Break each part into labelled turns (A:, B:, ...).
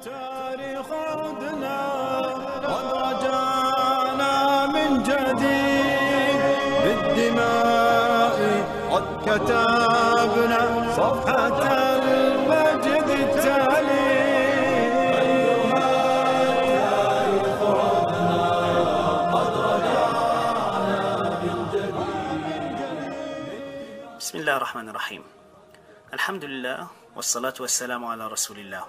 A: التاريخ عدنا قد رجعنا من جديد. بالدماء قد كتبنا صفحة المجد التالي.
B: بسم الله الرحمن الرحيم. الحمد لله والصلاة والسلام على رسول الله.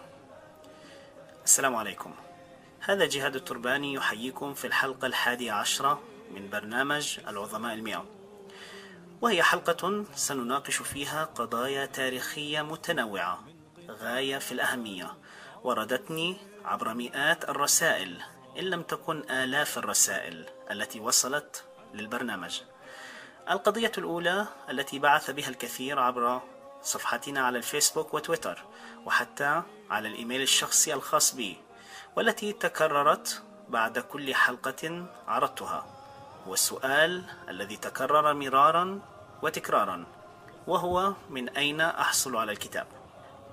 B: السلام عليكم. هذا جهاد الترباني يحييكم في الحلقة الحادية عشرة من برنامج العظماء المئة. وهي حلقة سنناقش فيها قضايا تاريخية متنوعة غاية في الأهمية وردتني عبر مئات الرسائل إن لم تكن آلاف الرسائل التي وصلت للبرنامج. القضية الأولى التي بعث بها الكثير عبر صفحتنا على الفيسبوك وتويتر وحتى على الإيميل الشخصي الخاص بي والتي تكررت بعد كل حلقة عرضتها. هو السؤال الذي تكرر مرارا وتكرارا وهو من أين أحصل على الكتاب؟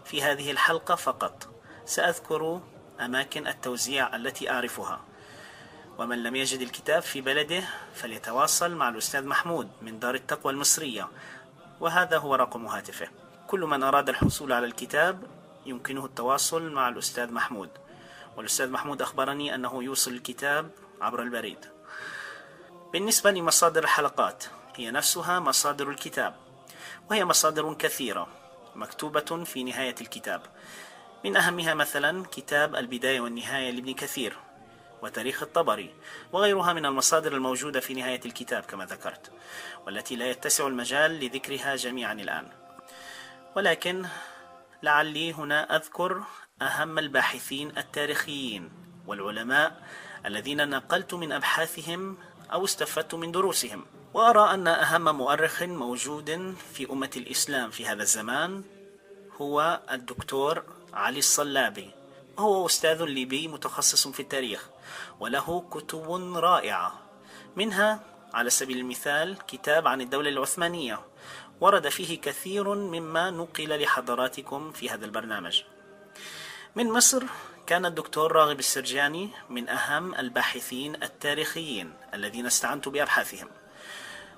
B: في هذه الحلقة فقط. سأذكر أماكن التوزيع التي أعرفها. ومن لم يجد الكتاب في بلده فليتواصل مع الأستاذ محمود من دار التقوى المصرية وهذا هو رقم هاتفه. كل من أراد الحصول على الكتاب يمكنه التواصل مع الأستاذ محمود. والأستاذ محمود أخبرني أنه يوصل الكتاب عبر البريد. بالنسبة لمصادر الحلقات هي نفسها مصادر الكتاب وهي مصادر كثيرة مكتوبة في نهاية الكتاب. من أهمها مثلا كتاب البداية والنهاية لابن كثير وتاريخ الطبري وغيرها من المصادر الموجودة في نهاية الكتاب كما ذكرت والتي لا يتسع المجال لذكرها جميعا الآن. ولكن لعلي هنا أذكر أهم الباحثين التاريخيين والعلماء الذين نقلت من أبحاثهم أو استفدت من دروسهم. وأرى أن أهم مؤرخ موجود في أمة الإسلام في هذا الزمان هو الدكتور علي الصلابي. هو أستاذ ليبي متخصص في التاريخ وله كتب رائعة منها على سبيل المثال كتاب عن الدولة العثمانية. ورد فيه كثير مما نقل لحضراتكم في هذا البرنامج. من مصر كان الدكتور راغب السرجاني من أهم الباحثين التاريخيين الذين استعنت بأبحاثهم.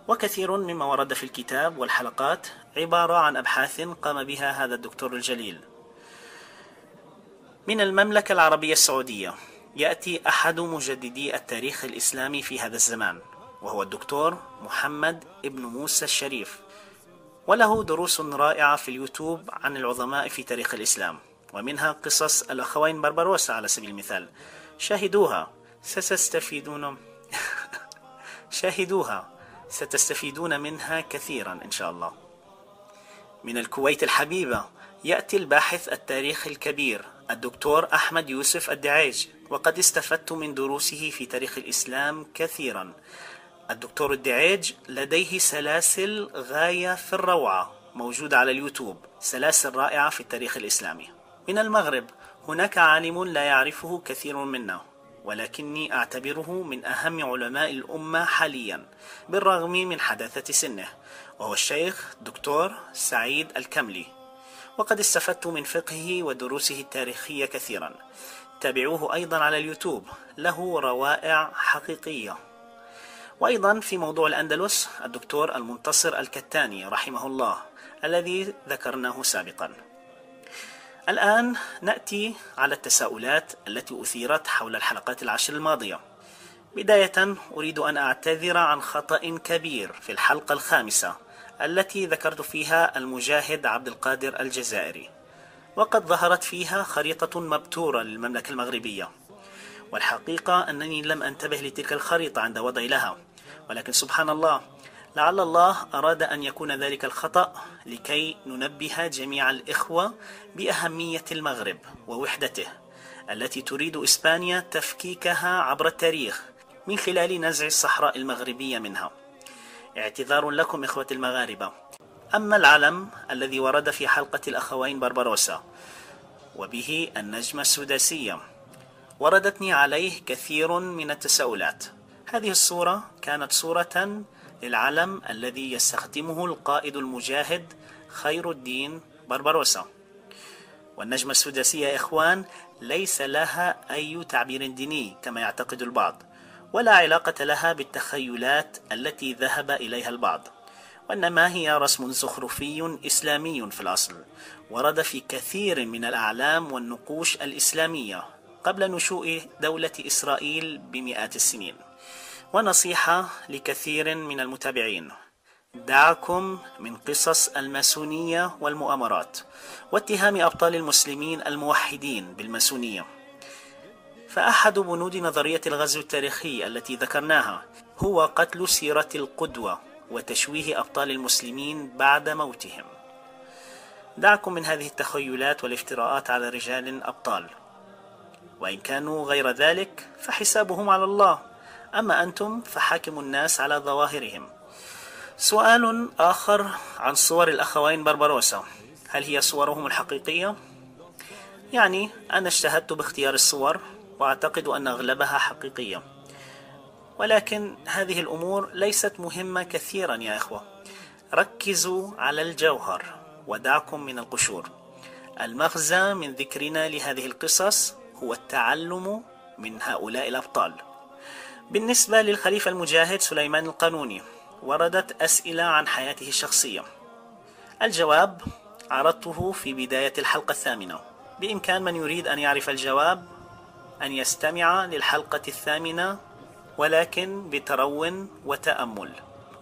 B: وكثير مما ورد في الكتاب والحلقات عبارة عن أبحاث قام بها هذا الدكتور الجليل. من المملكة العربية السعودية يأتي أحد مجددي التاريخ الإسلامي في هذا الزمان وهو الدكتور محمد ابن موسى الشريف. وله دروس رائعة في اليوتيوب عن العظماء في تاريخ الإسلام ومنها قصص الأخوين بربروسا على سبيل المثال. شاهدوها. ستستفيدون. شاهدوها. ستستفيدون منها كثيرا إن شاء الله. من الكويت الحبيبة يأتي الباحث التاريخي الكبير الدكتور أحمد يوسف الدعيج وقد استفدت من دروسه في تاريخ الإسلام كثيرا. الدكتور الدعيج لديه سلاسل غاية في الروعة موجودة على اليوتيوب سلاسل رائعة في التاريخ الإسلامي. من المغرب هناك عالم لا يعرفه كثير منا ولكني أعتبره من أهم علماء الأمة حاليا بالرغم من حداثة سنه وهو الشيخ دكتور سعيد الكملي. وقد استفدت من فقهه ودروسه التاريخية كثيرا. تابعوه أيضا على اليوتيوب له روائع حقيقية. وأيضا في موضوع الأندلس الدكتور المنتصر الكتاني رحمه الله الذي ذكرناه سابقا. الآن نأتي على التساؤلات التي أثيرت حول الحلقات العشر الماضية. بداية أريد أن أعتذر عن خطأ كبير في الحلقة الخامسة التي ذكرت فيها المجاهد عبد القادر الجزائري. وقد ظهرت فيها خريطة مبتورة للمملكة المغربية. والحقيقة أنني لم أنتبه لتلك الخريطة عند وضعي لها. ولكن سبحان الله لعل الله أراد أن يكون ذلك الخطأ لكي ننبه جميع الإخوة بأهمية المغرب ووحدته التي تريد إسبانيا تفكيكها عبر التاريخ من خلال نزع الصحراء المغربية منها. اعتذار لكم إخوة المغاربة. أما العلم الذي ورد في حلقة الأخوين بربروسا وبه النجمة السداسية وردتني عليه كثير من التساؤلات. هذه الصورة كانت صورة للعلم الذي يستخدمه القائد المجاهد خير الدين بربروسا. والنجمة السداسية يا إخوان ليس لها أي تعبير ديني كما يعتقد البعض ولا علاقة لها بالتخيلات التي ذهب إليها البعض وإنما هي رسم زخرفي إسلامي في الأصل ورد في كثير من الأعلام والنقوش الإسلامية. قبل نشوء دولة إسرائيل بمئات السنين. ونصيحة لكثير من المتابعين. دعكم من قصص الماسونية والمؤامرات واتهام أبطال المسلمين الموحدين بالماسونية. فأحد بنود نظرية الغزو التاريخي التي ذكرناها هو قتل سيرة القدوة وتشويه أبطال المسلمين بعد موتهم. دعكم من هذه التخيلات والافتراءات على رجال أبطال. وإن كانوا غير ذلك فحسابهم على الله. أما أنتم فحاكموا الناس على ظواهرهم. سؤال آخر عن صور الأخوين بربروسا هل هي صورهم الحقيقية؟ يعني أنا اجتهدت باختيار الصور وأعتقد أن أغلبها حقيقية. ولكن هذه الأمور ليست مهمة كثيرا يا إخوة. ركزوا على الجوهر ودعكم من القشور. المغزى من ذكرنا لهذه القصص هو التعلم من هؤلاء الأبطال. بالنسبة للخليفة المجاهد سليمان القانوني وردت أسئلة عن حياته الشخصية. الجواب عرضته في بداية الحلقة الثامنة. بإمكان من يريد أن يعرف الجواب أن يستمع للحلقة الثامنة ولكن بترو وتأمل.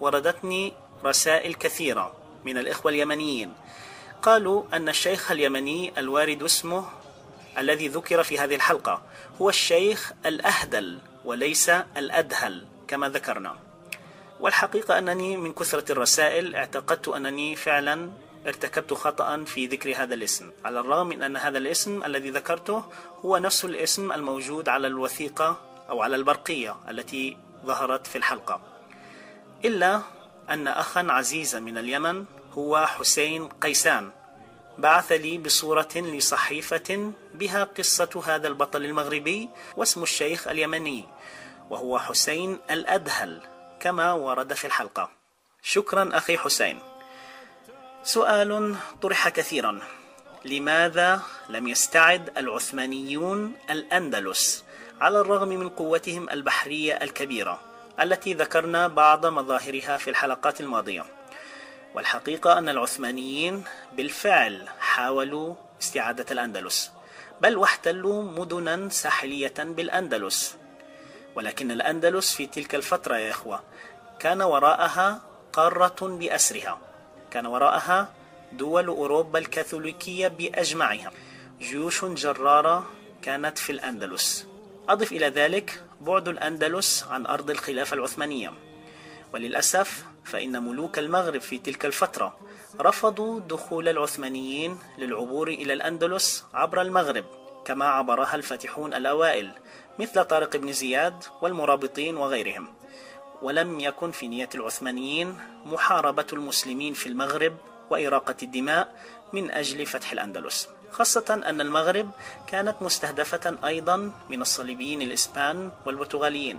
B: وردتني رسائل كثيرة من الإخوة اليمنيين. قالوا أن الشيخ اليمني الوارد اسمه الذي ذكر في هذه الحلقة هو الشيخ الأهدل وليس الأدهل كما ذكرنا. والحقيقة أنني من كثرة الرسائل اعتقدت أنني فعلا ارتكبت خطأ في ذكر هذا الاسم. على الرغم من أن هذا الاسم الذي ذكرته هو نفس الاسم الموجود على الوثيقة أو على البرقية التي ظهرت في الحلقة. إلا أن أخا عزيزا من اليمن هو حسين قيسان. بعث لي بصورة لصحيفة بها قصة هذا البطل المغربي واسم الشيخ اليمني وهو حسين الأدهل كما ورد في الحلقة. شكرا أخي حسين. سؤال طرح كثيرا. لماذا لم يستعد العثمانيون الأندلس على الرغم من قوتهم البحرية الكبيرة التي ذكرنا بعض مظاهرها في الحلقات الماضية؟ والحقيقة أن العثمانيين بالفعل حاولوا استعادة الأندلس بل واحتلوا مدنا ساحلية بالأندلس. ولكن الأندلس في تلك الفترة يا إخوة كان وراءها قارة بأسرها كان وراءها دول أوروبا الكاثوليكية بأجمعها. جيوش جرارة كانت في الأندلس. أضف إلى ذلك بعد الأندلس عن أرض الخلافة العثمانية. وللأسف فإن ملوك المغرب في تلك الفترة رفضوا دخول العثمانيين للعبور إلى الأندلس عبر المغرب كما عبرها الفاتحون الأوائل مثل طارق بن زياد والمرابطين وغيرهم. ولم يكن في نية العثمانيين محاربة المسلمين في المغرب وإراقة الدماء من أجل فتح الأندلس خاصة أن المغرب كانت مستهدفة أيضا من الصليبيين الإسبان والبرتغاليين.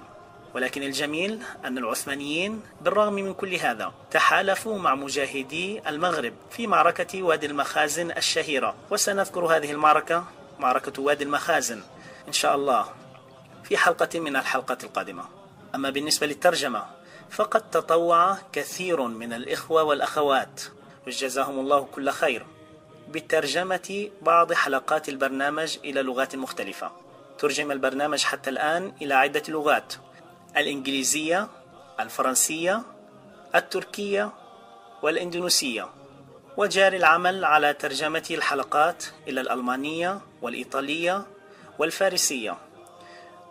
B: ولكن الجميل أن العثمانيين بالرغم من كل هذا تحالفوا مع مجاهدي المغرب في معركة وادي المخازن الشهيرة. وسنذكر هذه المعركة معركة وادي المخازن إن شاء الله في حلقة من الحلقات القادمة. أما بالنسبة للترجمة فقد تطوع كثير من الإخوة والأخوات. وجزاهم الله كل خير بترجمة بعض حلقات البرنامج إلى لغات مختلفة. ترجم البرنامج حتى الآن إلى عدة لغات. الإنجليزية الفرنسية التركية والإندونيسية. وجاري العمل على ترجمة الحلقات إلى الألمانية والإيطالية والفارسية.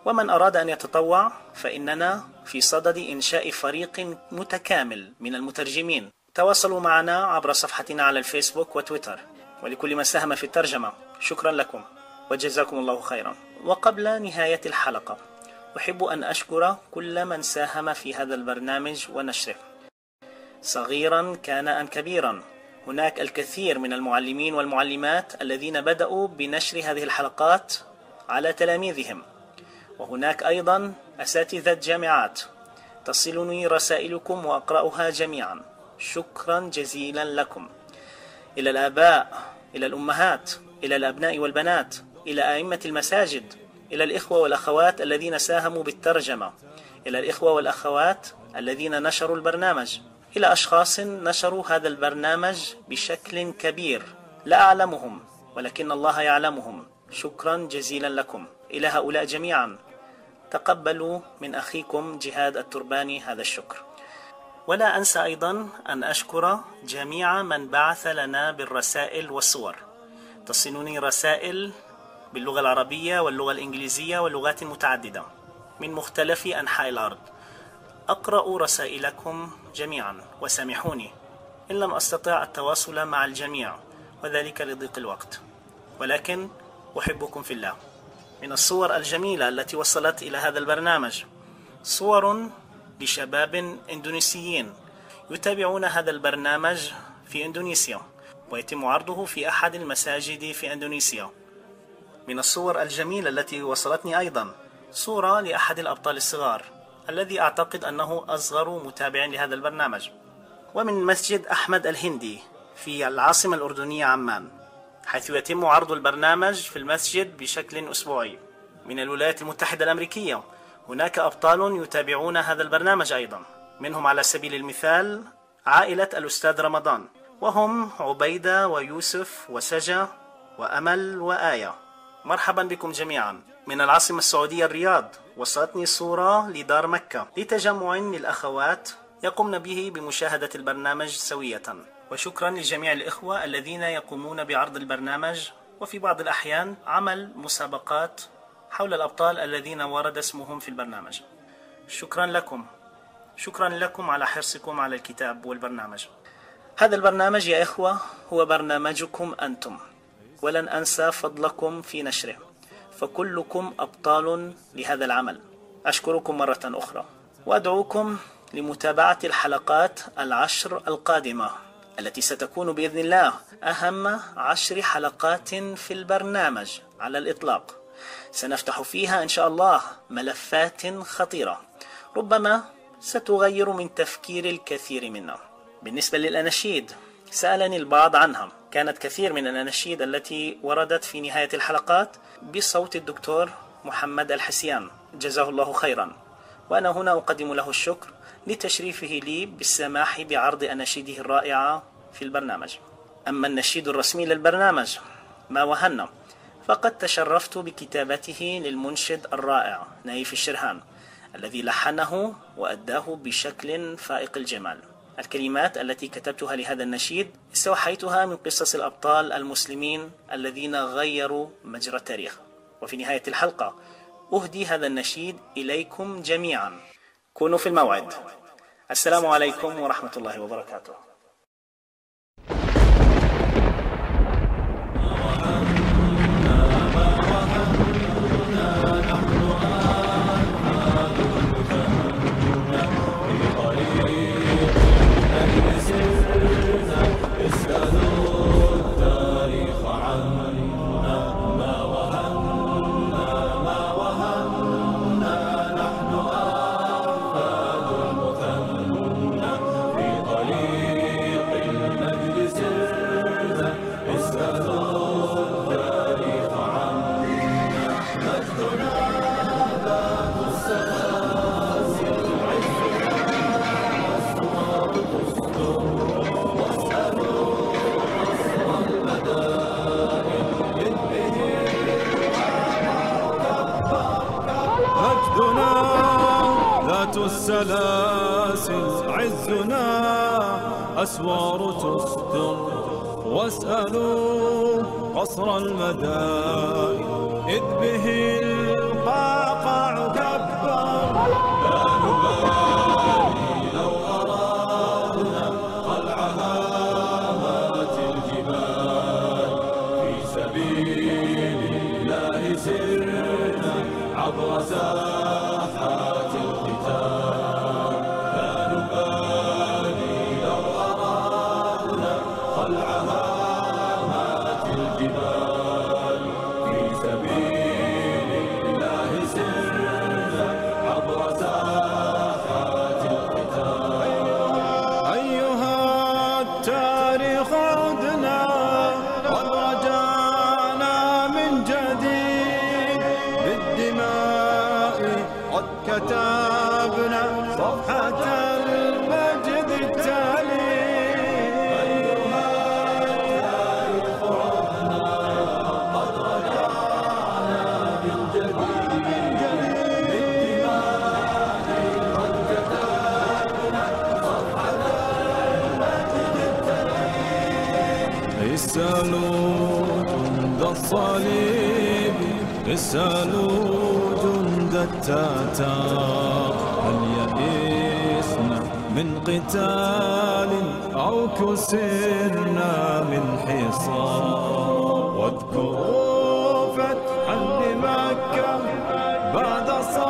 B: ومن أراد أن يتطوع فإننا في صدد إنشاء فريق متكامل من المترجمين. تواصلوا معنا عبر صفحتنا على الفيسبوك وتويتر. ولكل من ساهم في الترجمة شكرا لكم. وجزاكم الله خيرا. وقبل نهاية الحلقة أحب أن أشكر كل من ساهم في هذا البرنامج ونشره. صغيرا كان أم كبيرا. هناك الكثير من المعلمين والمعلمات الذين بدأوا بنشر هذه الحلقات على تلاميذهم. وهناك أيضا أساتذة جامعات. تصلني رسائلكم وأقرأها جميعا. شكرا جزيلا لكم. إلى الآباء إلى الأمهات إلى الأبناء والبنات إلى أئمة المساجد. إلى الإخوة والأخوات الذين ساهموا بالترجمة. إلى الإخوة والأخوات الذين نشروا البرنامج. إلى أشخاص نشروا هذا البرنامج بشكل كبير. لا أعلمهم ولكن الله يعلمهم. شكرا جزيلا لكم. إلى هؤلاء جميعا. تقبلوا من أخيكم جهاد الترباني هذا الشكر. ولا أنسى أيضا أن أشكر جميع من بعث لنا بالرسائل والصور. تصلني رسائل باللغة العربية واللغة الإنجليزية واللغات متعددة من مختلف أنحاء الأرض. أقرأ رسائلكم جميعا وسامحوني إن لم أستطع التواصل مع الجميع وذلك لضيق الوقت. ولكن أحبكم في الله. من الصور الجميلة التي وصلت إلى هذا البرنامج صور لشباب إندونيسيين يتابعون هذا البرنامج في إندونيسيا ويتم عرضه في أحد المساجد في إندونيسيا. من الصور الجميلة التي وصلتني أيضا صورة لأحد الأبطال الصغار الذي أعتقد أنه أصغر متابع لهذا البرنامج. ومن مسجد أحمد الهندي في العاصمة الأردنية عمان حيث يتم عرض البرنامج في المسجد بشكل أسبوعي. من الولايات المتحدة الأمريكية هناك أبطال يتابعون هذا البرنامج أيضا. منهم على سبيل المثال عائلة الأستاذ رمضان وهم عبيدة ويوسف وسجا وأمل وآية. مرحبا بكم جميعا. من العاصمة السعودية الرياض وصلتني صورة لدار مكة. لتجمع للأخوات يقمن به بمشاهدة البرنامج سوية. وشكرا لجميع الإخوة الذين يقومون بعرض البرنامج. وفي بعض الأحيان عمل مسابقات حول الأبطال الذين ورد اسمهم في البرنامج. شكرا لكم. شكرا لكم على حرصكم على الكتاب والبرنامج. هذا البرنامج يا إخوة هو برنامجكم أنتم. ولن أنسى فضلكم في نشره فكلكم أبطال لهذا العمل. أشكركم مرة أخرى. وأدعوكم لمتابعة الحلقات العشر القادمة التي ستكون بإذن الله أهم عشر حلقات في البرنامج على الإطلاق. سنفتح فيها إن شاء الله ملفات خطيرة. ربما ستغير من تفكير الكثير منا. بالنسبة للأناشيد سألني البعض عنها. كانت كثير من الأناشيد التي وردت في نهاية الحلقات بصوت الدكتور محمد الحسيان. جزاه الله خيرا. وأنا هنا أقدم له الشكر لتشريفه لي بالسماح بعرض أناشيده الرائعة في البرنامج. أما النشيد الرسمي للبرنامج ما وهنا فقد تشرفت بكتابته للمنشد الرائع نايف الشرهان الذي لحنه وأداه بشكل فائق الجمال. الكلمات التي كتبتها لهذا النشيد استوحيتها من قصص الأبطال المسلمين الذين غيروا مجرى التاريخ. وفي نهاية الحلقة أهدي هذا النشيد إليكم جميعا. كونوا في الموعد. السلام عليكم ورحمة الله وبركاته.
A: به اسألوا جند الصليب اسألوا جند التتار هل يئسنا من قتال أو كسرنا من حصار؟ واذكروا فتحا لمكة بعد صلاة